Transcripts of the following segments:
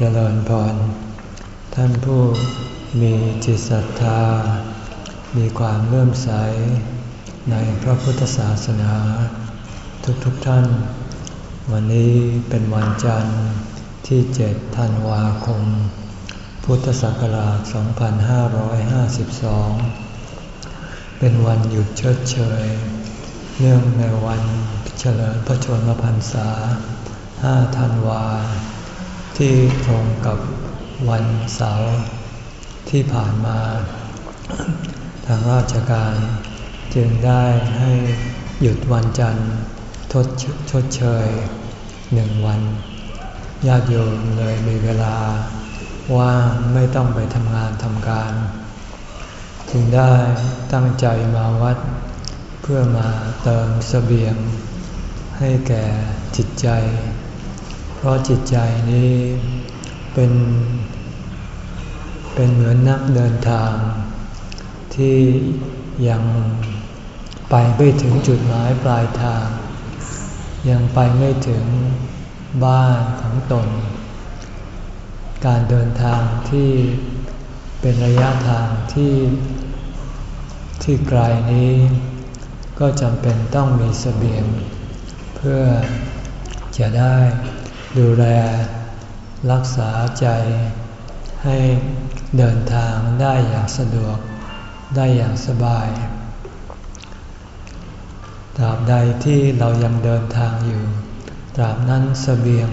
เจริญพร ท่านผู้มีจิตศรัทธา มีความเลื่อมใส ในพระพุทธศาสนา ทุกๆทท่าน วันนี้เป็นวันจันทร์ที่เจ็ดธันวาคม พุทธศักราช 2552 เป็นวันหยุดเชิดเชย เนื่องในวันเฉลิมพระชนมพรรษา 5 ธันวา ที่ตรงกับวันเสาร์ที่ผ่านมา ทางราชการจึงได้ให้หยุดวันจันทร์ทดชดเชยหนึ่งวัน ญาติโยมเลยมีเวลาว่างไม่ต้องไปทำงานทำการ จึงได้ตั้งใจมาวัด เพื่อมาเติมสเสบียง ให้แก่จิตใจ เพราะจิตใจนี้เป็นเป็นเหมือนนักเดินทาง ที่ยังไปไม่ถึงจุดหมายปลายทาง ยังไปไม่ถึงบ้านของตน การเดินทางที่เป็นระยะทางที่ที่ไกลนี้ ก็จำเป็นต้องมีสเสบียง เพื่อจะได้ ดูแล รักษาใจ ให้เดินทางได้อย่างสะดวก ได้อย่างสบายตราบใดที่เรายังเดินทางอยู่ ตราบนั้นสเสบียง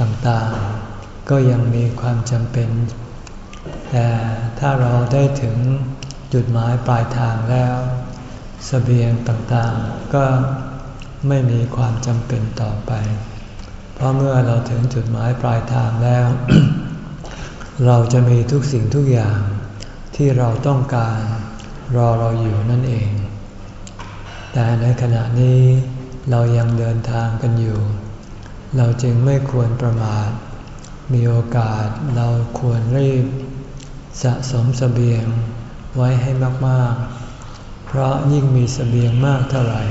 ต่างๆ ก็ยังมีความจำเป็น แต่ถ้าเราได้ถึงจุดหมายปลายทางแล้วสเสบียงต่างๆ ก็ไม่มีความจำเป็นต่อไป เพราะเมื่อเราถึงจุดหมายปลายทางแล้ว เราจะมีทุกสิ่งทุกอย่างที่เราต้องการรอเราอยู่นั่นเอง แต่ในขณะนี้เรายังเดินทางกันอยู่ เราจึงไม่ควรประมาท มีโอกาสเราควรรีบ สะสมสเสบียงไว้ให้มาก ๆ เพราะยิ่งมีสเสบียงมากเท่าไหร่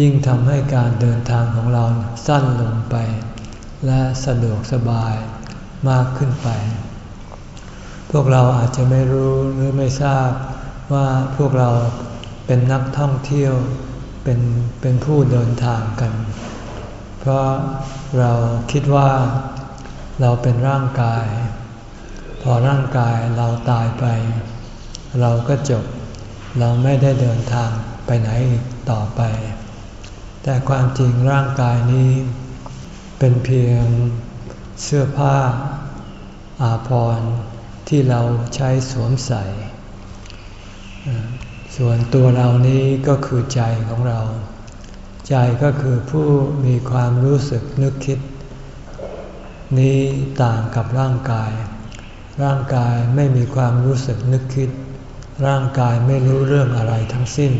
ยิ่งทำให้การเดินทางของเราสั้นลงไป และสะดวกสบายมากขึ้นไป พวกเราอาจจะไม่รู้หรือไม่ทราบว่าพวกเราเป็นนักท่องเที่ยวเป็นเป็นผู้เดินทางกัน เพราะเราคิดว่าเราเป็นร่างกาย พอร่างกายเราตายไป เราก็จบ เราไม่ได้เดินทางไปไหนต่อไป แต่ความจริงร่างกายนี้ เป็นเพียงเสื้อผ้า อาภรณ์ที่เราใช้สวมใส่ ส่วนตัวเรานี้ก็คือใจของเรา ใจก็คือผู้มีความรู้สึกนึกคิด นี้ต่างกับร่างกาย ร่างกายไม่มีความรู้สึกนึกคิด ร่างกายไม่รู้เรื่องอะไรทั้งสิ้น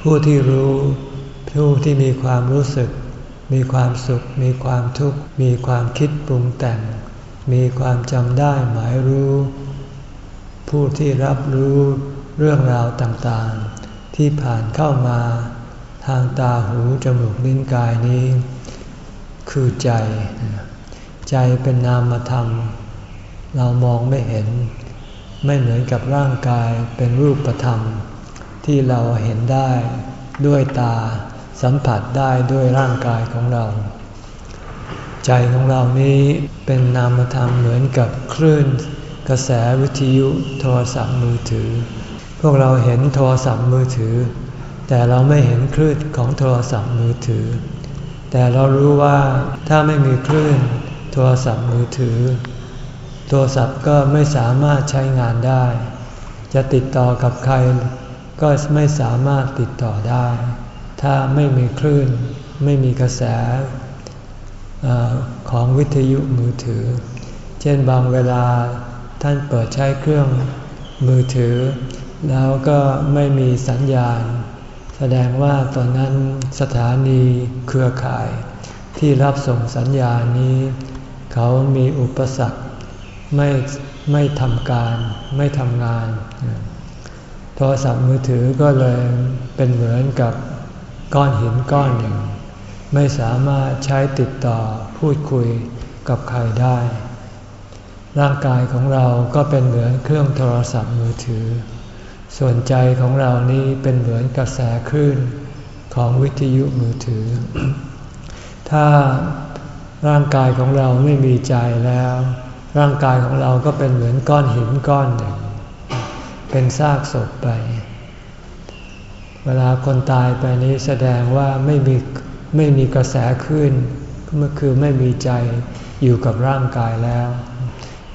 ผู้ที่รู้ ผู้ที่มีความรู้สึก มีความสุข มีความทุกข์ มีความคิดปรุงแต่ง มีความจำได้หมายรู้ ผู้ที่รับรู้เรื่องราวต่างๆ ที่ผ่านเข้ามา ทางตาหูจมูกลิ้นกายนี้ คือใจ ใจเป็นนามธรรม เรามองไม่เห็น ไม่เหมือนกับร่างกายเป็นรูปธรรม ที่เราเห็นได้ด้วยตา สัมผัสได้ด้วยร่างกายของเรา ใจของเรานี้เป็นนามธรรมเหมือนกับคลื่น กระแสวิทยุโทรศัพท์มือถือ พวกเราเห็นโทรศัพท์มือถือ แต่เราไม่เห็นคลื่นของโทรศัพท์มือถือ แต่เรารู้ว่าถ้าไม่มีคลื่นโทรศัพท์มือถือ โทรศัพท์ก็ไม่สามารถใช้งานได้ จะติดต่อกับใครก็ไม่สามารถติดต่อได้ ถ้าไม่มีคลื่น ไม่มีกระแสอของวิทยุมือถือ เช่นบางเวลาท่านเปิดใช้เครื่องมือถือ แล้วก็ไม่มีสัญญาณ แสดงว่าตอนนั้นสถานีเครือข่ายที่รับส่งสัญญาณนี้ เขามีอุปสรรคไม่ไม่ทำการไม่ทำงาน โทรศัพท์มือถือก็เลยเป็นเหมือนกับ ก้อนหินก้อนหนึ่ง ไม่สามารถใช้ติดต่อพูดคุยกับใครได้ ร่างกายของเราก็เป็นเหมือนเครื่องโทรศัพท์มือถือ ส่วนใจของเรานี้เป็นเหมือนกระแสคลื่นของวิทยุมือถือ ถ้าร่างกายของเราไม่มีใจแล้ว ร่างกายของเราก็เป็นเหมือนก้อนหินก้อนหนึ่ง เป็นซากศพไป เวลาคนตายไปนี้แสดงว่าไม่มีไม่มีกระแสขึ้นก็คือไม่มีใจอยู่กับร่างกายแล้ว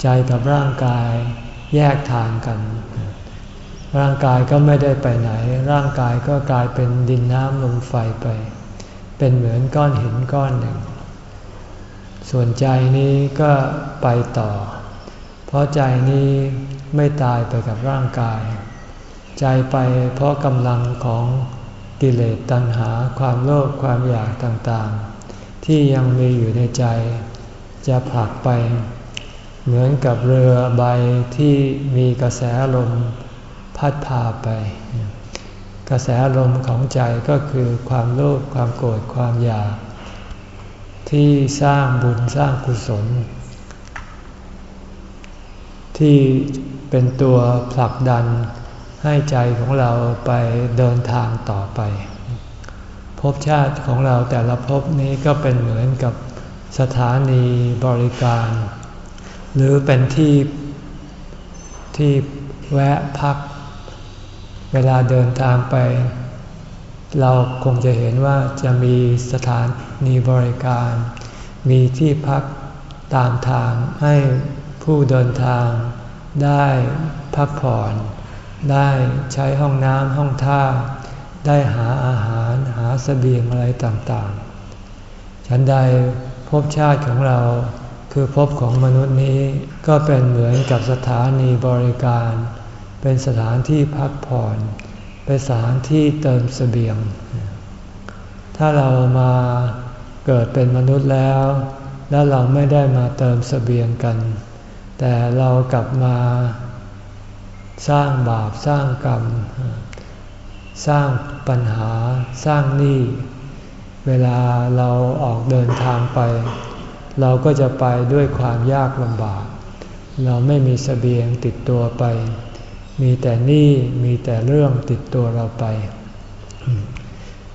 ใจกับร่างกายแยกทางกัน ร่างกายก็ไม่ได้ไปไหน ร่างกายก็กลายเป็นดินน้ำลมไฟไป เป็นเหมือนก้อนหินก้อนหนึ่ง ส่วนใจนี้ก็ไปต่อ เพราะใจนี้ไม่ตายไปกับร่างกาย ใจไปเพราะกำลังของกิเลสตัณหาความโลภความอยากต่างๆ ที่ยังมีอยู่ในใจ จะผลักไป เหมือนกับเรือใบที่มีกระแสลมพัดพาไป กระแสลมของใจก็คือความโลภความโกรธความอยาก ที่สร้างบุญสร้างกุศล ที่เป็นตัวผลักดัน ให้ใจของเราไปเดินทางต่อไป ภพชาติของเราแต่ละภพนี้ก็เป็นเหมือนกับสถานีบริการ หรือเป็นที่ที่แวะพัก เวลาเดินทางไป เราคงจะเห็นว่าจะมีสถานีบริการ มีที่พักตามทางให้ผู้เดินทางได้พักผ่อน ได้ใช้ห้องน้ำห้องท่า ได้หาอาหารหาสเสบียงอะไรต่างๆ ฉันใดภพชาติของเราคือภพของมนุษย์นี้ก็เป็นเหมือนกับสถานีบริการ เป็นสถานที่พักผ่อน เป็นสถานที่เติมสเสบียง ถ้าเรามาเกิดเป็นมนุษย์แล้ว แล้วเราไม่ได้มาเติมสเสบียงกัน แต่เรากลับมา สร้างบาปสร้างกรรม สร้างปัญหาสร้างหนี้ เวลาเราออกเดินทางไป เราก็จะไปด้วยความยากลำบาก เราไม่มีสเสบียงติดตัวไป มีแต่หนี้มีแต่เรื่องติดตัวเราไป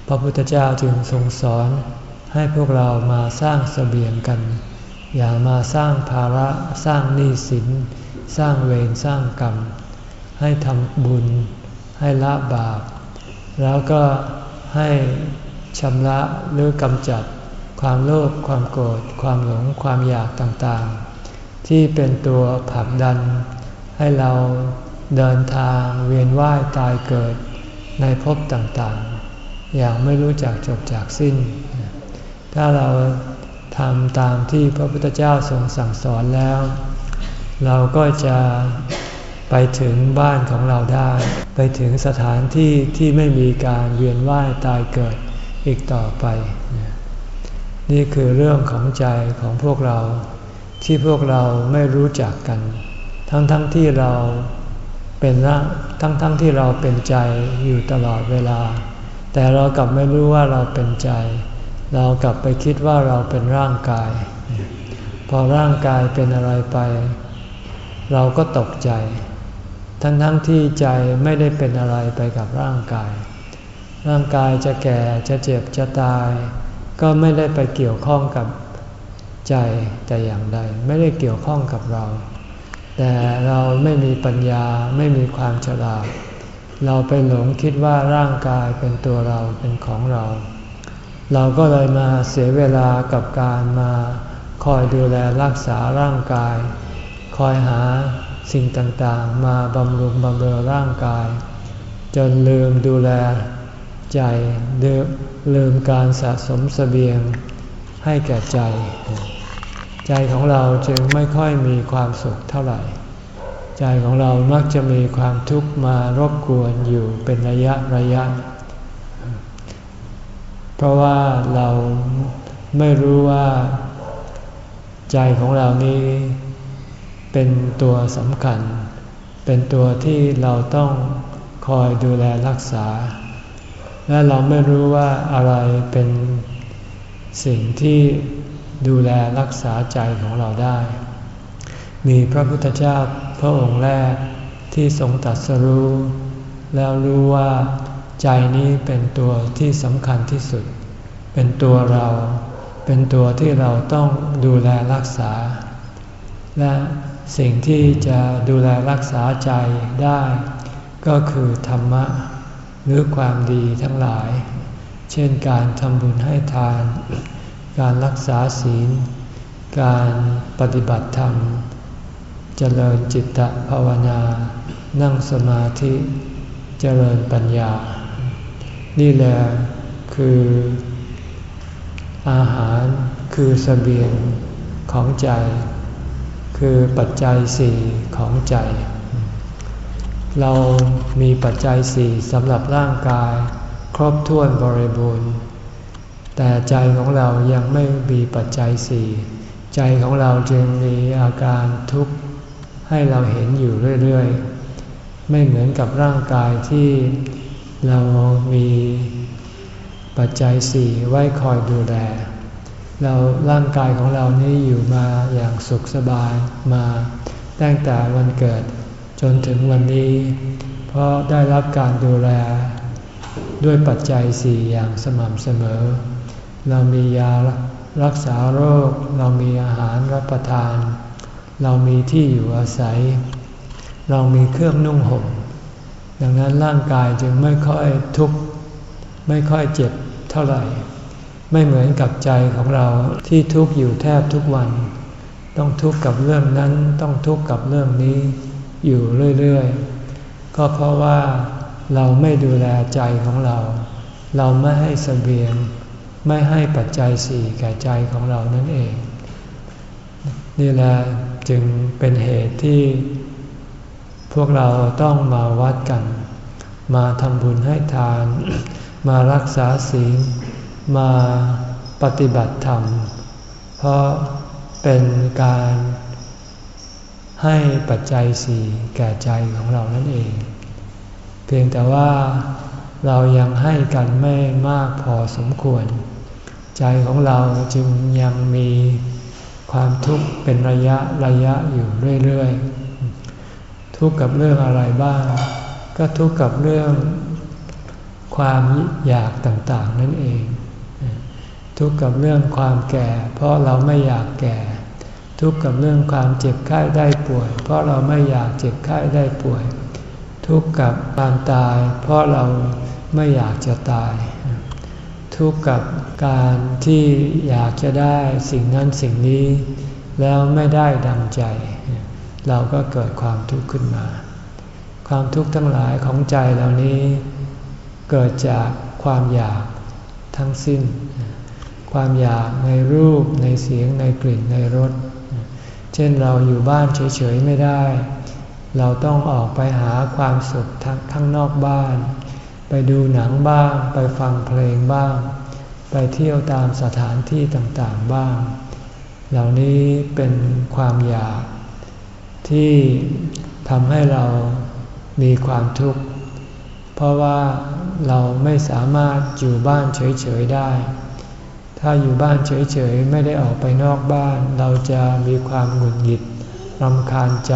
พระพุทธเจ้าจึงทรงสอนให้พวกเรามาสร้างสเสบียงกัน อย่ามาสร้างภาระสร้างหนี้สิน สร้างเวรสร้างกรรม ให้ทำบุญ ให้ละบาป แล้วก็ให้ชำระหรือกำจัดความโลภความโกรธความหลงความอยากต่างๆ ที่เป็นตัวผลักดัน ให้เราเดินทางเวียนว่ายตายเกิดในภพต่างๆ อย่างไม่รู้จักจบจากสิ้น ถ้าเราทำตามที่พระพุทธเจ้าทรงสั่งสอนแล้ว เราก็จะ ไปถึงบ้านของเราได้ ไปถึงสถานที่ที่ไม่มีการเวียนว่ายตายเกิดอีกต่อไป นี่คือเรื่องของใจของพวกเรา ที่พวกเราไม่รู้จักกัน ทั้งๆทที่เราเป็นร่างทั้งๆทที่เราเป็นใจอยู่ตลอดเวลา แต่เรากลับไม่รู้ว่าเราเป็นใจ เรากลับไปคิดว่าเราเป็นร่างกาย พอร่างกายเป็นอะไรไป เราก็ตกใจ ทั้งทั้งที่ใจไม่ได้เป็นอะไรไปกับร่างกาย ร่างกายจะแก่จะเจ็บจะตาย ก็ไม่ได้ไปเกี่ยวข้องกับใจแต่อย่างใด ไม่ได้เกี่ยวข้องกับเรา แต่เราไม่มีปัญญาไม่มีความฉลาด เราไปหลงคิดว่าร่างกายเป็นตัวเราเป็นของเรา เราก็เลยมาเสียเวลากับการมาคอยดูแลรักษาร่างกาย คอยหา สิ่งต่างๆ มาบำรุงบำเรอร่างกาย จนลืมดูแลใจลืมการสะสมสเสบียงให้แก่ใจ ใจของเราจึงไม่ค่อยมีความสุขเท่าไหร่ ใจของเรามักจะมีความทุกข์มารบกวนอยู่เป็นระยะระยะ เพราะว่าเราไม่รู้ว่า ใจของเรานี้ เป็นตัวสำคัญ เป็นตัวที่เราต้องคอยดูแลรักษา และเราไม่รู้ว่าอะไรเป็นสิ่งที่ดูแลรักษาใจของเราได้ มีพระพุทธเจ้าพระองค์แรกที่ทรงตัดสรู้ แล้วรู้ว่าใจนี้เป็นตัวที่สำคัญที่สุด เป็นตัวเรา เป็นตัวที่เราต้องดูแลรักษา และ สิ่งที่จะดูแลรักษาใจได้ ก็คือธรรมะ หรือความดีทั้งหลาย เช่นการทำบุญให้ทาน การรักษาศีล การปฏิบัติธรรม เจริญจิตภาวนา นั่งสมาธิเจริญปัญญา นี่แหละคืออาหารคือสเสบียงของใจ คือปัจจัยสี่ของใจ เรามีปัจจัยสี่สำหรับร่างกาย ครบถ้วนบริบูรณ์ แต่ใจของเรายังไม่มีปัจจัยสี่ใจของเราจึงมีอาการทุกข์ให้เราเห็นอยู่เรื่อยๆ ไม่เหมือนกับร่างกายที่เรามีปัจจัยสี่ไว้คอยดูแล เราร่างกายของเรานี่อยู่มาอย่างสุขสบายมาตั้งแต่วันเกิดจนถึงวันนี้ เพราะได้รับการดูแล ด้วยปัจจัยสี่อย่างสม่ำเสมอ เรามียารักษาโรค เรามีอาหารรับประทาน เรามีที่อยู่อาศัย เรามีเครื่องนุ่งห่มดังนั้นร่างกายจึงไม่ค่อยทุกข์ไม่ค่อยเจ็บเท่าไหร่ ไม่เหมือนกับใจของเราที่ทุกข์อยู่แทบทุกวัน ต้องทุกข์กับเรื่องนั้น ต้องทุกข์กับเรื่องนี้ อยู่เรื่อยๆ ก็เพราะว่าเราไม่ดูแลใจของเรา เราไม่ให้สเสบียง ไม่ให้ปัจจัยสี่แก่ใจของเรานั่นเอง นี่แหละจึงเป็นเหตุที่ พวกเราต้องมาวัดกัน มาทำบุญให้ทาน มารักษาศีล มาปฏิบัติธรรม เพราะเป็นการให้ปัจจัยสี่แก่ใจของเรานั่นเอง เพียงแต่ว่าเรายังให้กันไม่มากพอสมควร ใจของเราจึงยังมีความทุกข์เป็นระยะระยะอยู่เรื่อยๆ ทุกข์กับเรื่องอะไรบ้าง ก็ทุกข์กับเรื่องความอยากต่างๆนั่นเอง ทุกข์กับเรื่องความแก่ เพราะเราไม่อยากแก่ ทุกข์กับเรื่องความเจ็บไข้ได้ป่วย เพราะเราไม่อยากเจ็บไข้ได้ป่วย ทุกข์กับความตาย เพราะเราไม่อยากจะตาย ทุกข์กับการที่อยากจะได้สิ่งนั้นสิ่งนี้ แล้วไม่ได้ดังใจ เราก็เกิดความทุกข์ขึ้นมา ความทุกข์ทั้งหลายของใจเหล่านี้ เกิดจากความอยากทั้งสิ้น ความอยากในรูปในเสียงในกลิ่นในรส เช่นเราอยู่บ้านเฉยๆไม่ได้ เราต้องออกไปหาความสุขทั้งนอกบ้าน ไปดูหนังบ้าง ไปฟังเพลงบ้าง ไปเที่ยวตามสถานที่ต่างๆบ้าง เหล่านี้เป็นความอยากที่ทำให้เรามีความทุกข์ เพราะว่าเราไม่สามารถอยู่บ้านเฉยๆได้ ถ้าอยู่บ้านเฉยๆ ไม่ได้ออกไปนอกบ้าน เราจะมีความหงุดหงิดรำคาญใจ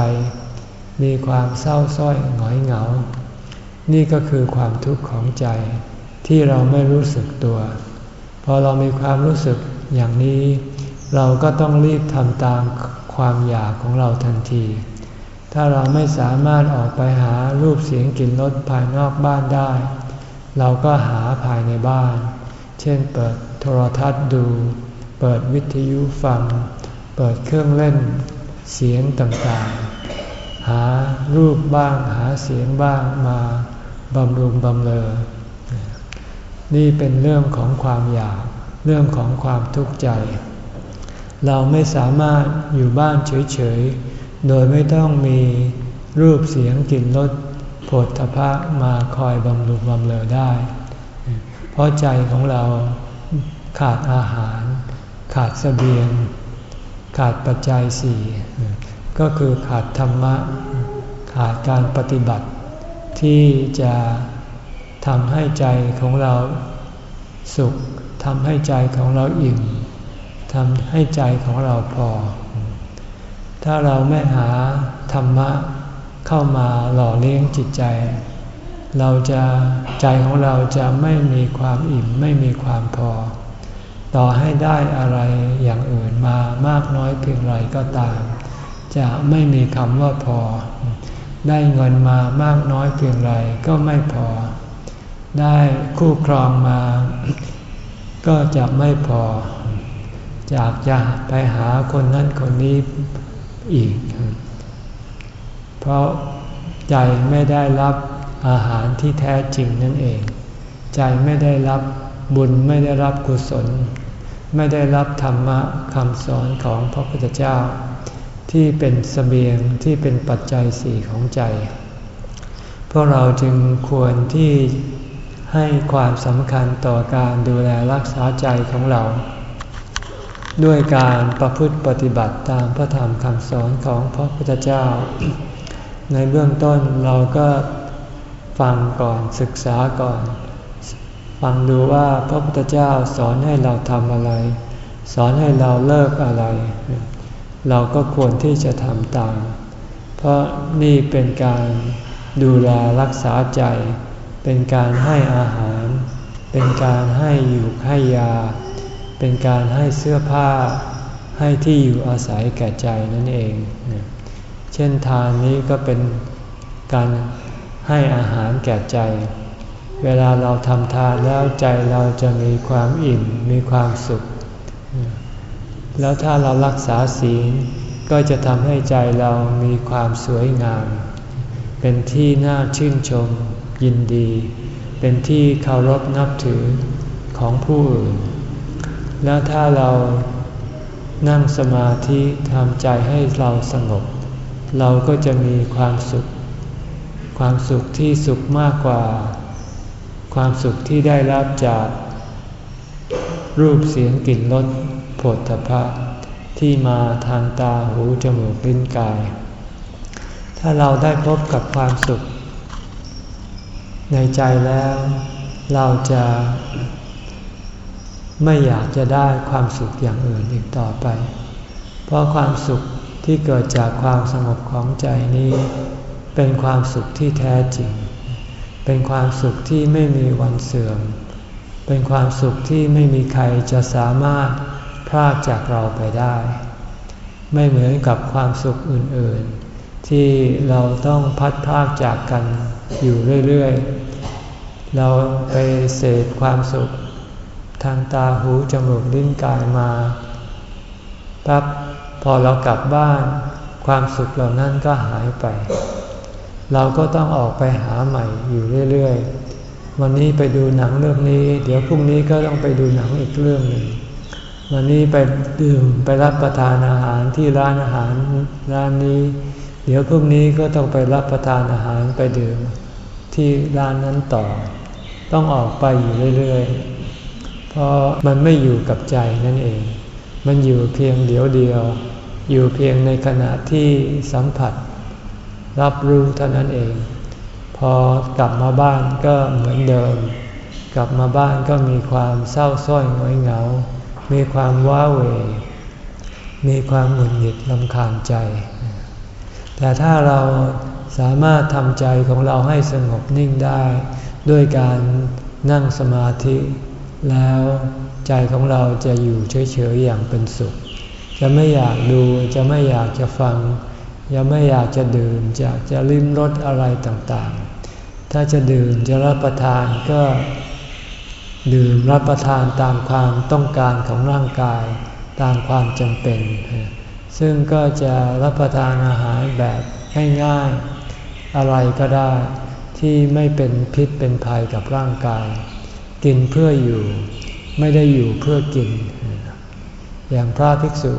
มีความเศร้าส้อยหงอยเหงา นี่ก็คือความทุกข์ของใจที่เราไม่รู้สึกตัว พอเรามีความรู้สึกอย่างนี้ เราก็ต้องรีบทำตามความอยากของเราทันที ถ้าเราไม่สามารถออกไปหารูปเสียงกลิ่นรสภายนอกบ้านได้ เราก็หาภายในบ้าน เช่นเปิด โทรทัศน์ดู เปิดวิทยุฟัง เปิดเครื่องเล่น เสียงต่างๆ หารูปบ้างหาเสียงบ้างมาบำรุงบำเรอนี่เป็นเรื่องของความอยาก เรื่องของความทุกข์ใจ เราไม่สามารถอยู่บ้านเฉยๆ โดยไม่ต้องมีรูปเสียงกลิ่นรสโผฏฐพะมาคอยบำรุงบำเรอได้ เพราะใจของเรา ขาดอาหาร ขาดสเสบียง ขาดปัจจัยสี่ก็คือขาดธรรมะ ขาดการปฏิบัติ ที่จะทำให้ใจของเราสุขทำให้ใจของเราอิ่มททำให้ใจของเราพอ ถ้าเราไม่หาธรรมะเข้ามาหล่อเลี้ยงจิตใจ เราจะใจของเราจะไม่มีความอิ่มไม่มีความพอ ต่อให้ได้อะไรอย่างอื่นมามากน้อยเพียงไรก็ตาม จะไม่มีคำว่าพอ ได้เงินมามากน้อยเพียงไรก็ไม่พอ ได้คู่ครองมา ก็จะไม่พอ อยากจะไปหาคนนั้นคนนี้อีก เพราะใจไม่ได้รับอาหารที่แท้จริงนั่นเอง ใจไม่ได้รับ บุญไม่ได้รับกุศล ไม่ได้รับธรรมะคำสอนของพระพุทธเจ้า ที่เป็นสเสบียงที่เป็นปัจจัยสี่ของใจ พวกเราจึงควรที่ให้ความสำคัญต่อการดูแลรักษาใจของเรา ด้วยการประพฤติปฏิบัติตามพระธรรมคำสอนของพระพุทธเจ้า ในเบื้องต้นเราก็ฟังก่อนศึกษาก่อน ฟังดูว่าพระพุทธเจ้าสอนให้เราทำอะไร สอนให้เราเลิกอะไร เราก็ควรที่จะทำตาม เพราะนี่เป็นการดูแลรักษาใจ เป็นการให้อาหาร เป็นการให้อยู่ให้ยา เป็นการให้เสื้อผ้า ให้ที่อยู่อาศัยแก่ใจนั่นเอง เช่นทานนี้ก็เป็นการให้อาหารแก่ใจ เวลาเราทำทานแล้วใจเราจะมีความอิ่มมีความสุข แล้วถ้าเรารักษาศีลก็จะทำให้ใจเรามีความสวยงาม เป็นที่น่าชื่นชม ยินดี เป็นที่เคารพนับถือของผู้อื่น แล้วถ้าเรานั่งสมาธิทำใจให้เราสงบ เราก็จะมีความสุข ความสุขที่สุขมากกว่า ความสุขที่ได้รับจากรูปเสียงกลิ่นรสผลทพะที่มาทางตาหูจมูกลิ้นกาย ถ้าเราได้พบกับความสุข ในใจแล้ว เราจะไม่อยากจะได้ความสุขอย่างอื่นอีกต่อไป เพราะความสุขที่เกิดจากความสงบของใจนี้ เป็นความสุขที่แท้จริง เป็นความสุขที่ไม่มีวันเสื่อม เป็นความสุขที่ไม่มีใครจะสามารถพรากจากเราไปได้ ไม่เหมือนกับความสุขอื่นๆ ที่เราต้องพัดพากจากกันอยู่เรื่อยๆ เราไปเสพความสุข ทางตาหูจมูกลิ้นกายมาปั๊บพอเรากลับบ้าน ความสุขเหล่านั้นก็หายไป เราก็ต้องออกไปหาใหม่อยู่เรื่อยๆ วันนี้ไปดูหนังเรื่องนี้ เดี๋ยวพรุ่งนี้ก็ต้องไปดูหนังอีกเรื่องหนึ่ง วันนี้ไปดื่มไปรับประทานอาหารที่ร้านอาหารร้านนี้ เดี๋ยวพรุ่งนี้ก็ต้องไปรับประทานอาหารไปดื่มที่ร้านนั้นต่อ ต้องออกไปอยู่เรื่อยๆ เพราะมันไม่อยู่กับใจนั่นเอง มันอยู่เพียงเดียวเดียว อยู่เพียงในขณะที่สัมผัส รับรู้เท่านั้นเอง พอกลับมาบ้านก็เหมือนเดิม กลับมาบ้านก็มีความเศร้าส้อยงอยเหงา มีความว้าเหวมีความหงุดหงิดลำคาญใจ แต่ถ้าเราสามารถทำใจของเราให้สงบนิ่งได้ ด้วยการนั่งสมาธิ แล้วใจของเราจะอยู่เฉยๆอย่างเป็นสุข จะไม่อยากดูจะไม่อยากจะฟัง จะไม่อยากจะดื่มจะจะลิ้มรสอะไรต่างๆ ถ้าจะดื่มจะรับประทานก็ดื่มรับประทานตามความต้องการของร่างกายตามความจำเป็น ซึ่งก็จะรับประทานอาหารแบบง่ายๆอะไรก็ได้ที่ไม่เป็นพิษเป็นภัยกับร่างกาย กินเพื่ออยู่ไม่ได้อยู่เพื่อกิน อย่างพระภิกษุ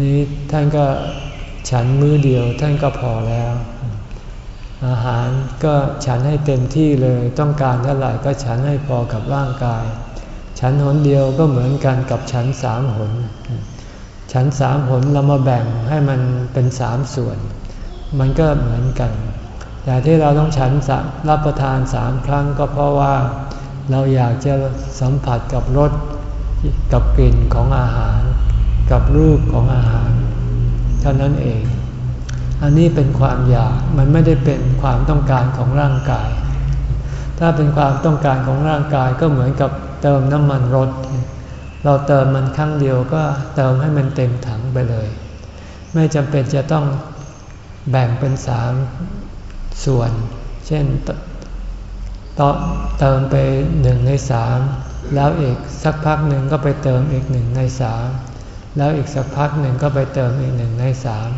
นี้ท่านก็ ฉันมื้อเดียวท่านก็พอแล้ว อาหารก็ฉันให้เต็มที่เลยต้องการเท่าไหร่ก็ฉันให้พอกับร่างกาย ฉันหนเดียวก็เหมือนกันกับฉันสามหน ฉันสามหนเรามาแบ่งให้มันเป็นสามส่วน มันก็เหมือนกัน แต่ที่เราต้องฉันรับประทานสามครั้งก็เพราะว่าเราอยากจะสัมผัสกับรสกับกลิ่นของอาหาร กับรูปของอาหาร เท่านั้นเอง อันนี้เป็นความอยากมันไม่ได้เป็นความต้องการของร่างกาย ถ้าเป็นความต้องการของร่างกายก็เหมือนกับเติมน้ำมันรถ เราเติมมันครั้งเดียวก็เติมให้มันเต็มถังไปเลย ไม่จำเป็นจะต้องแบ่งเป็นสามส่วน เช่นเติมไปหนึ่งในสามแล้วอีกสักพักหนึ่งก็ไปเติมอีกหนึ่งในสาม แล้วอีกสักพักหนึ่งก็ไปเติมอีกหนึ่งในสาม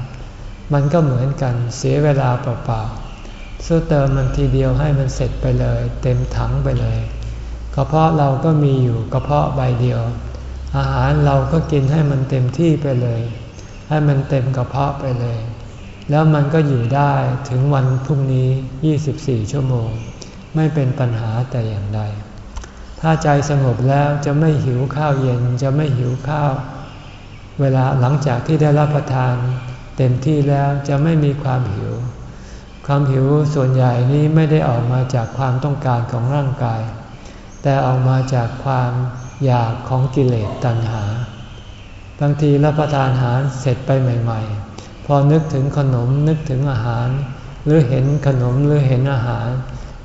มันก็เหมือนกันเสียเวลาเปล่าๆสู้เติมมันทีเดียวให้มันเสร็จไปเลย เต็มถังไปเลยกระเพาะเราก็มีอยู่กระเพาะใบเดียว อาหารเราก็กินให้มันเต็มที่ไปเลย ให้มันเต็มกระเพาะไปเลย แล้วมันก็อยู่ได้ถึงวันพรุ่งนี้ 24 ชั่วโมง ไม่เป็นปัญหาแต่อย่างใด ถ้าใจสงบแล้วจะไม่หิวข้าวเย็นจะไม่หิวข้าว เวลาหลังจากที่ได้รับประทานเต็มที่แล้วจะไม่มีความหิว ความหิวส่วนใหญ่นี้ไม่ได้ออกมาจากความต้องการของร่างกาย แต่ออกมาจากความอยากของกิเลสตัณหา บางทีรับประทานอาหารเสร็จไปใหม่ ๆ พอนึกถึงขนมนึกถึงอาหาร หรือเห็นขนมหรือเห็นอาหาร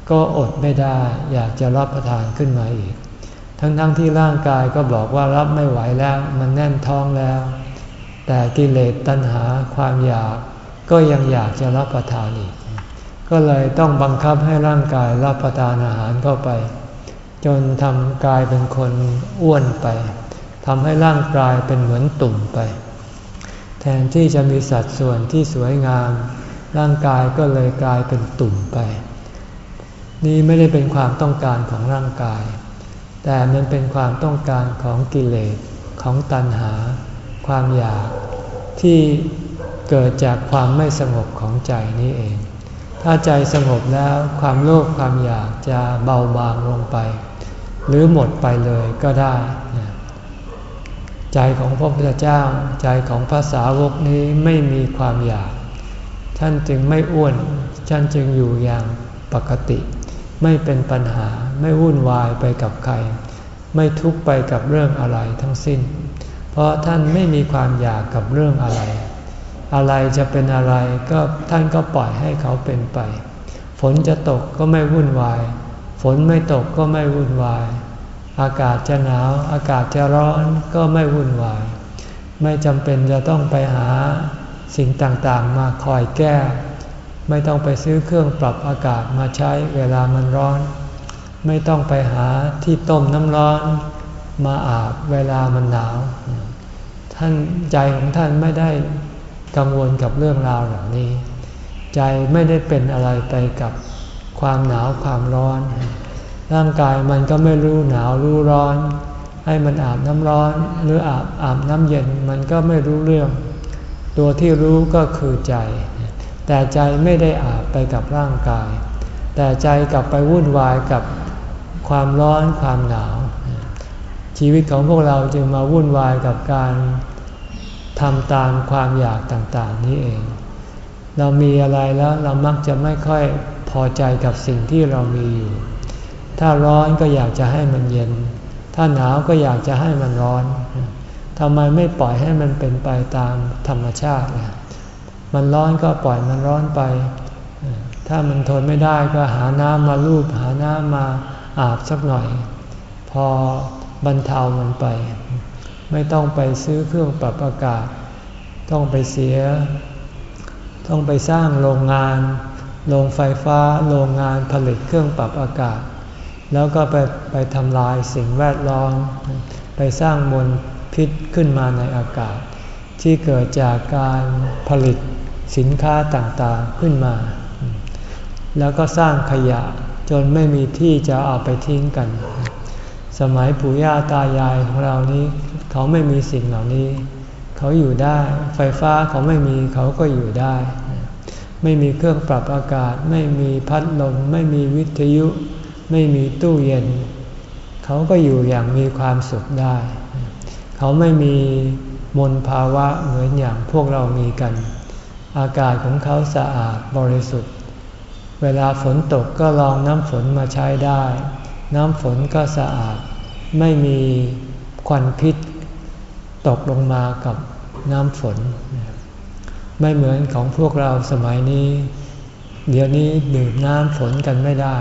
ก็อดไม่ได้อยากจะรับประทานขึ้นมาอีก ทั้งๆทที่ร่างกายก็บอกว่ารับไม่ไหวแล้ว มันแน่นท้องแล้ว แต่กิเลสตัณหาความอยากก็ยังอยากจะรับประทานอีก ก็เลยต้องบังคับให้ร่างกายรับประทานอาหารเข้าไป จนทำกายเป็นคนอ้วนไปทำให้ร่างกายเป็นเหมือนตุ่มไป แทนที่จะมีสัดส่วนที่สวยงาม ร่างกายก็เลยกลายเป็นตุ่มไป นี่ไม่ได้เป็นความต้องการของร่างกาย แต่มันเป็นความต้องการของกิเลสของตัณหา ความอยากที่เกิดจากความไม่สงบของใจนี้เอง ถ้าใจสงบแล้วความโลภความอยากจะเบาบางลงไป หรือหมดไปเลยก็ได้ ใจของพระพุทธเจ้าใจของภาษาวกนี้ไม่มีความอยาก ท่านจึงไม่อ้วนท่านจึงอยู่อย่างปกติ ไม่เป็นปัญหา ไม่วุ่นวายไปกับใคร ไม่ทุกข์ไปกับเรื่องอะไรทั้งสิ้น เพราะท่านไม่มีความอยากกับเรื่องอะไร อะไรจะเป็นอะไรก็ท่านก็ปล่อยให้เขาเป็นไป ฝนจะตกก็ไม่วุ่นวาย ฝนไม่ตกก็ไม่วุ่นวาย อากาศจะหนาว อากาศจะร้อนก็ไม่วุ่นวาย ไม่จำเป็นจะต้องไปหาสิ่งต่างๆ มาคอยแก้ ไม่ต้องไปซื้อเครื่องปรับอากาศมาใช้เวลามันร้อน ไม่ต้องไปหาที่ต้มน้ำร้อนมาอาบเวลามันหนาว ท่านใจของท่านไม่ได้กังวลกับเรื่องราวเหล่านี้ ใจไม่ได้เป็นอะไรไปกับความหนาวความร้อน ร่างกายมันก็ไม่รู้หนาวรู้ร้อน ให้มันอาบน้ำร้อนหรืออาบอาบน้ำเย็นมันก็ไม่รู้เรื่อง ตัวที่รู้ก็คือใจ แต่ใจไม่ได้อาบไปกับร่างกาย แต่ใจกลับไปวุ่นวายกับ ความร้อนความหนาว ชีวิตของพวกเราจึงมาวุ่นวายกับการทำตามความอยากต่างๆ นี้เอง เรามีอะไรแล้วเรามักจะไม่ค่อยพอใจกับสิ่งที่เรามีอยู่ ถ้าร้อนก็อยากจะให้มันเย็น ถ้าหนาวก็อยากจะให้มันร้อนทำไมไม่ปล่อยให้มันเป็นไปตามธรรมชาติเนี่ยมันร้อนก็ปล่อยมันร้อนไป ถ้ามันทนไม่ได้ก็หาน้ำมาลูบหาน้ำมา อาบสักหน่อย พอบรรเทามันไป ไม่ต้องไปซื้อเครื่องปรับอากาศ ต้องไปเสีย ต้องไปสร้างโรงงาน โรงไฟฟ้า โรงงานผลิตเครื่องปรับอากาศ แล้วก็ไปไปทำลายสิ่งแวดล้อม ไปสร้างมลพิษขึ้นมาในอากาศ ที่เกิดจากการผลิตสินค้าต่างๆขึ้นมา แล้วก็สร้างขยะ จนไม่มีที่จะเอาไปทิ้งกัน สมัยปู่ย่าตายายของเรานี้ เขาไม่มีสิ่งเหล่านี้ เขาอยู่ได้ ไฟฟ้าเขาไม่มีเขาก็อยู่ได้ ไม่มีเครื่องปรับอากาศ ไม่มีพัดลม ไม่มีวิทยุ ไม่มีตู้เย็น เขาก็อยู่อย่างมีความสุขได้ เขาไม่มีมลภาวะเหมือนอย่างพวกเรามีกัน อากาศของเขาสะอาดบริสุทธิ์ เวลาฝนตกก็ลองน้ำฝนมาใช้ได้ น้ำฝนก็สะอาด ไม่มีควันพิษ ตกลงมากับน้ำฝน ไม่เหมือนของพวกเราสมัยนี้ เดี๋ยวนี้ดื่มน้ำฝนกันไม่ได้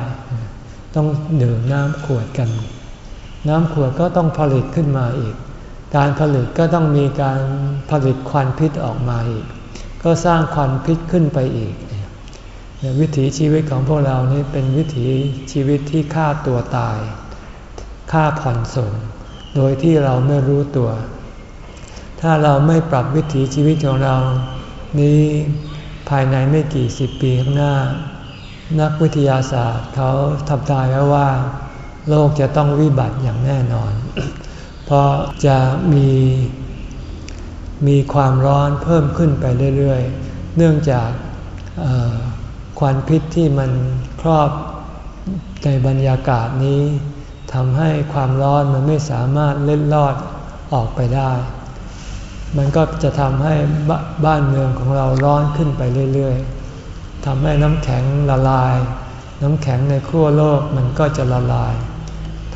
ต้องดื่มน้ำขวดกัน น้ำขวดก็ต้องผลิตขึ้นมาอีก การผลิตก็ต้องมีการผลิตควันพิษออกมาอีก ก็สร้างควันพิษขึ้นไปอีก วิถีชีวิตของพวกเรานี่เป็นวิถีชีวิตที่ฆ่าตัวตายฆ่าผ่อนส่ง โดยที่เราไม่รู้ตัว ถ้าเราไม่ปรับวิถีชีวิตของเรา นี้ภายในไม่กี่สิบปีข้างหน้า นักวิทยาศาสตร์เขาทำทายไว้ว่า โลกจะต้องวิบัติอย่างแน่นอน เพราะจะมีมีความร้อนเพิ่มขึ้นไปเรื่อย ๆ เนื่องจาก ควันพิษที่มันครอบในบรรยากาศนี้ทำให้ความร้อนมันไม่สามารถเล็ดลอดออกไปได้ มันก็จะทำให้บ้านเมืองของเราร้อนขึ้นไปเรื่อยๆทำให้น้ำแข็งละลาย น้ำแข็งในขั้วโลกมันก็จะละลาย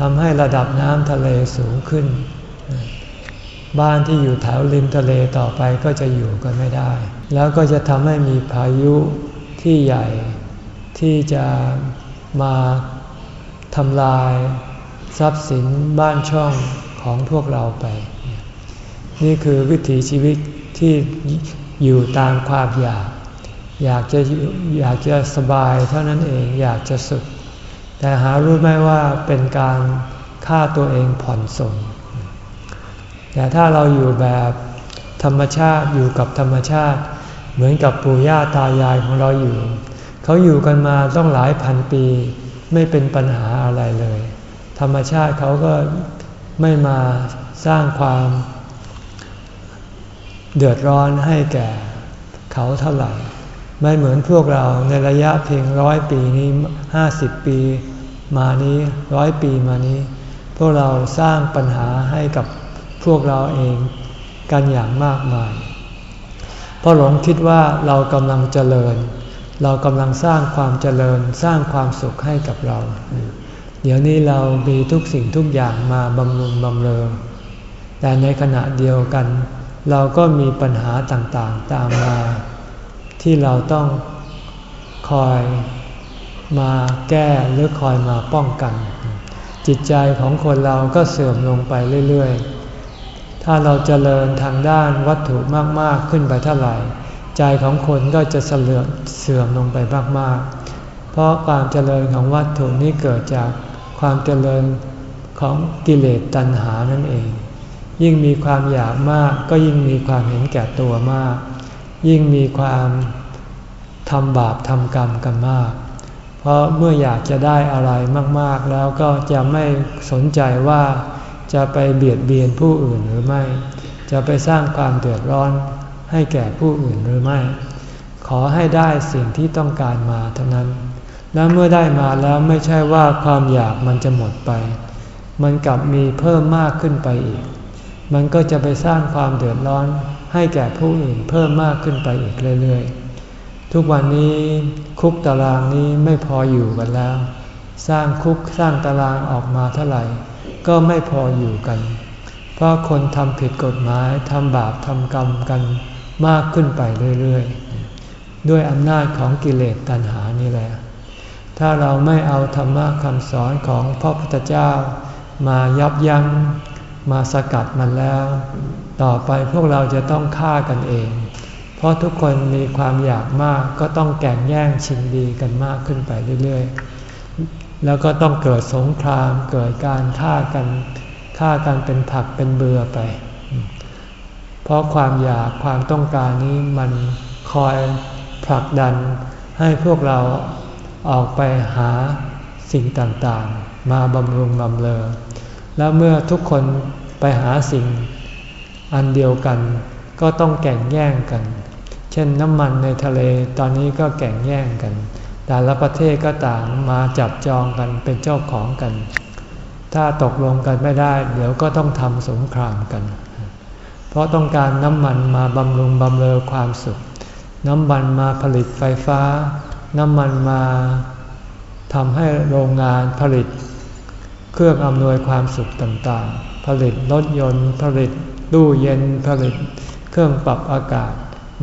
ทำให้ระดับน้ำทะเลสูงขึ้น บ้านที่อยู่แถวริมทะเลต่อไปก็จะอยู่กันไม่ได้ แล้วก็จะทำให้มีพายุ ที่ใหญ่ที่จะมาทำลายทรัพย์สินบ้านช่องของพวกเราไป นี่คือวิถีชีวิตที่อยู่ตามความอยาก อยากจะอยากจะสบายเท่านั้นเองอยากจะสุข แต่หารู้ไหมว่าเป็นการฆ่าตัวเองผ่อนส่ง แต่ถ้าเราอยู่แบบธรรมชาติอยู่กับธรรมชาติ เหมือนกับปู่ย่าตายายของเราอยู่ เขาอยู่กันมาต้องหลายพันปี ไม่เป็นปัญหาอะไรเลย ธรรมชาติเขาก็ไม่มาสร้างความเดือดร้อนให้แก่เขาเท่าไหร่ ไม่เหมือนพวกเราในระยะเพียงร้อยปีนี้ห้าสิบปีมานี้ร้อยปีมานี้ พวกเราสร้างปัญหาให้กับพวกเราเองกันอย่างมากมาย เพราะหลงคิดว่าเรากำลังเจริญ เรากำลังสร้างความเจริญสร้างความสุขให้กับเรา เดี๋ยวนี้เรามีทุกสิ่งทุกอย่างมาบำรุงบำเรอแต่ในขณะเดียวกัน เราก็มีปัญหาต่างๆตามมา ที่เราต้องคอยมาแก้หรือคอยมาป้องกัน จิตใจของคนเราก็เสื่อมลงไปเรื่อยๆ ถ้าเราจเจริญทางด้านวัตถุมาก ๆ ขึ้นไปเท่าไหร่ ใจของคนก็จะเสื่อมเสื่อมลงไปมาก ๆ เพราะความเจริญของวัตถุนี้เกิดจากความเจริญของกิเลสตัณหานั่นเอง ยิ่งมีความอยากมากก็ยิ่งมีความเห็นแก่ตัวมาก ยิ่งมีความทำบาปทำกรรมกันมาก เพราะเมื่ออยากจะได้อะไรมาก ๆ แล้วก็จะไม่สนใจว่า จะไปเบียดเบียนผู้อื่นหรือไม่ จะไปสร้างความเดือดร้อนให้แก่ผู้อื่นหรือไม่ ขอให้ได้สิ่งที่ต้องการมาเท่านั้น แล้วเมื่อได้มาแล้วไม่ใช่ว่าความอยากมันจะหมดไป มันกลับมีเพิ่มมากขึ้นไปอีก มันก็จะไปสร้างความเดือดร้อนให้แก่ผู้อื่นเพิ่มมากขึ้นไปอีกเรื่อยๆ ทุกวันนี้คุกตารางนี้ไม่พออยู่กันแล้ว สร้างคุกสร้างตารางออกมาเท่าไหร่ ก็ไม่พออยู่กัน เพราะคนทำผิดกฎหมายทำบาปทำกรรมกันมากขึ้นไปเรื่อยๆ ด้วยอำนาจของกิเลสตัณหานี่แหละ ถ้าเราไม่เอาธรรมะคำสอนของพระพุทธเจ้า มายับยัง้งมาสกัดมันแล้ว ต่อไปพวกเราจะต้องฆ่ากันเอง เพราะทุกคนมีความอยากมากก็ต้องแก่งแย่งชิงดีกันมากขึ้นไปเรื่อยๆ แล้วก็ต้องเกิดสงครามเกิดการฆ่ากันฆ่ากันเป็นผักเป็นเบือไป เพราะความอยากความต้องการนี้มันคอยผลักดันให้พวกเราออกไปหาสิ่งต่างๆ มาบำรุงบำเรอแล้วเมื่อทุกคนไปหาสิ่งอันเดียวกัน ก็ต้องแข่งแย่งกัน เช่นน้ำมันในทะเลตอนนี้ก็แข่งแย่งกัน แต่ละประเทศก็ต่างมาจับจองกันเป็นเจ้าของกัน ถ้าตกลงกันไม่ได้ เดี๋ยวก็ต้องทำสงครามกัน เพราะต้องการน้ำมันมาบำรุงบำเรอความสุข น้ำมันมาผลิตไฟฟ้า น้ำมันมาทำให้โรงงานผลิต เครื่องอำนวยความสุขต่างๆ ผลิตรถยนต์ ผลิตตู้เย็นผลิตเครื่องปรับอากาศ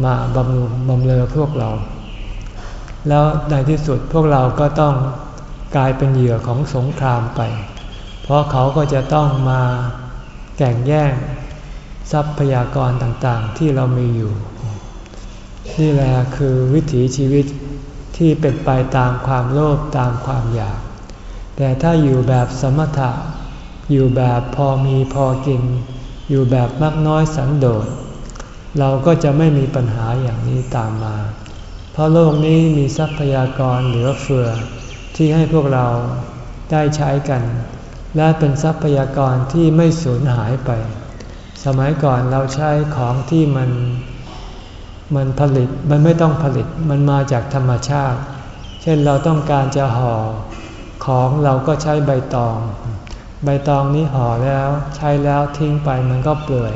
มาบำรุงบำเรอพวกเรา แล้วในที่สุดพวกเราก็ต้องกลายเป็นเหยื่อของสงครามไป เพราะเขาก็จะต้องมาแก่งแย่งทรัพยากรต่างๆที่เรามีอยู่ นี่แหละคือวิถีชีวิตที่เป็นไปตามความโลภตามความอยาก แต่ถ้าอยู่แบบสมถะ อยู่แบบพอมีพอกิน อยู่แบบมากน้อยสันโดษ เราก็จะไม่มีปัญหาอย่างนี้ตามมา เพราะโลกนี้มีทรัพยากรเหลือเฟือ ที่ให้พวกเราได้ใช้กัน และเป็นทรัพยากรที่ไม่สูญหายไป สมัยก่อนเราใช้ของที่มันมันผลิตมันไม่ต้องผลิตมันมาจากธรรมชาติ เช่นเราต้องการจะห่อของเราก็ใช้ใบตอง ใบตองนี้ห่อแล้วใช้แล้วทิ้งไปมันก็เปื่อย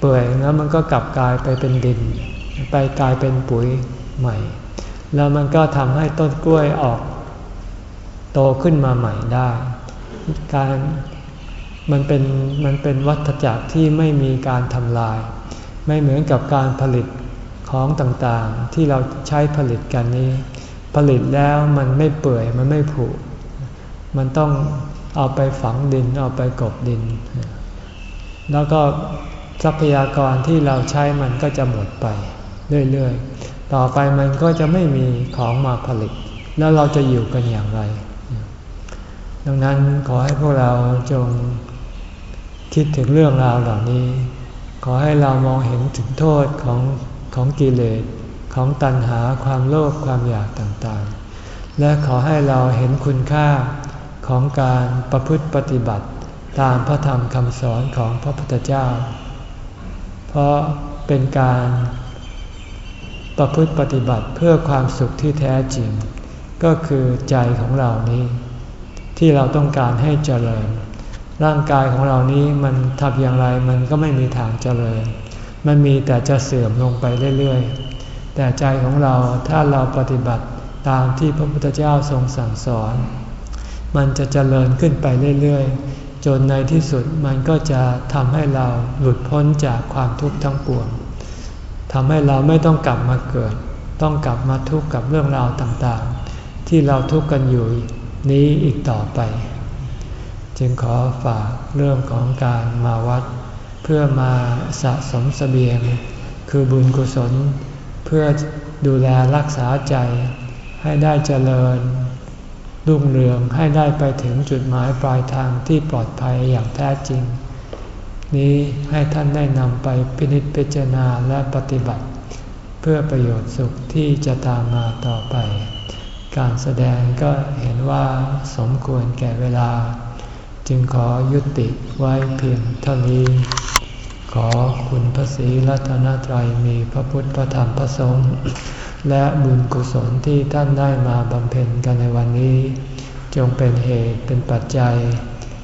เปื่อยแล้วมันก็กลับกลายไปเป็นดิน ไปกลายเป็นปุ๋ย ใหม่ แล้วมันก็ทำให้ต้นกล้วยออก โตขึ้นมาใหม่ได้ การมันเป็นมันเป็นวัฏจักรที่ไม่มีการทำลาย ไม่เหมือนกับการผลิตของต่างๆ ที่เราใช้ผลิตกันนี้ ผลิตแล้วมันไม่เปื่อยมันไม่ผุมันต้องเอาไปฝังดินเอาไปกบดิน แล้วก็ทรัพยากรที่เราใช้มันก็จะหมดไปเรื่อยๆ ต่อไปมันก็จะไม่มีของมาผลิต แล้วเราจะอยู่กันอย่างไร ดังนั้นขอให้พวกเราจงคิดถึงเรื่องราวเหล่านี้ ขอให้เรามองเห็นถึงโทษของของกิเลสของตัณหาความโลภความอยากต่างๆ และขอให้เราเห็นคุณค่าของการประพฤติปฏิบัติตามพระธรรมคำสอนของพระพุทธเจ้า เพราะเป็นการ ประพฤติปฏิบัติเพื่อความสุขที่แท้จริง ก็คือใจของเรานี้ ที่เราต้องการให้เจริญ ร่างกายของเรานี้มันทำอย่างไรมันก็ไม่มีทางเจริญ มันมีแต่จะเสื่อมลงไปเรื่อยๆ แต่ใจของเราถ้าเราปฏิบัติตามที่พระพุทธเจ้าทรงสั่งสอน มันจะเจริญขึ้นไปเรื่อยๆ จนในที่สุดมันก็จะทำให้เราหลุดพ้นจากความทุกข์ทั้งปวง ทำให้เราไม่ต้องกลับมาเกิด ต้องกลับมาทุกข์กับเรื่องราวต่างๆ ที่เราทุกข์กันอยู่นี้อีกต่อไป จึงขอฝากเรื่องของการมาวัด เพื่อมาสะสมสเสบียง คือบุญกุศล เพื่อดูแลรักษาใจ ให้ได้เจริญรุ่งเรืองให้ได้ไปถึงจุดหมายปลายทางที่ปลอดภัยอย่างแท้จริง นี้ให้ท่านได้นำไปพินิจพิจารณาและปฏิบัติ เพื่อประโยชน์สุขที่จะตามมาต่อไป การแสดงก็เห็นว่าสมควรแก่เวลา จึงขอยุติไว้เพียงเท่านี้ ขอคุณพระศรีรัตนตรัยมีพระพุทธพระธรรมพระสงฆ์และบุญกุศลที่ท่านได้มาบำเพ็ญกันในวันนี้ จงเป็นเหตุเป็นปัจจัย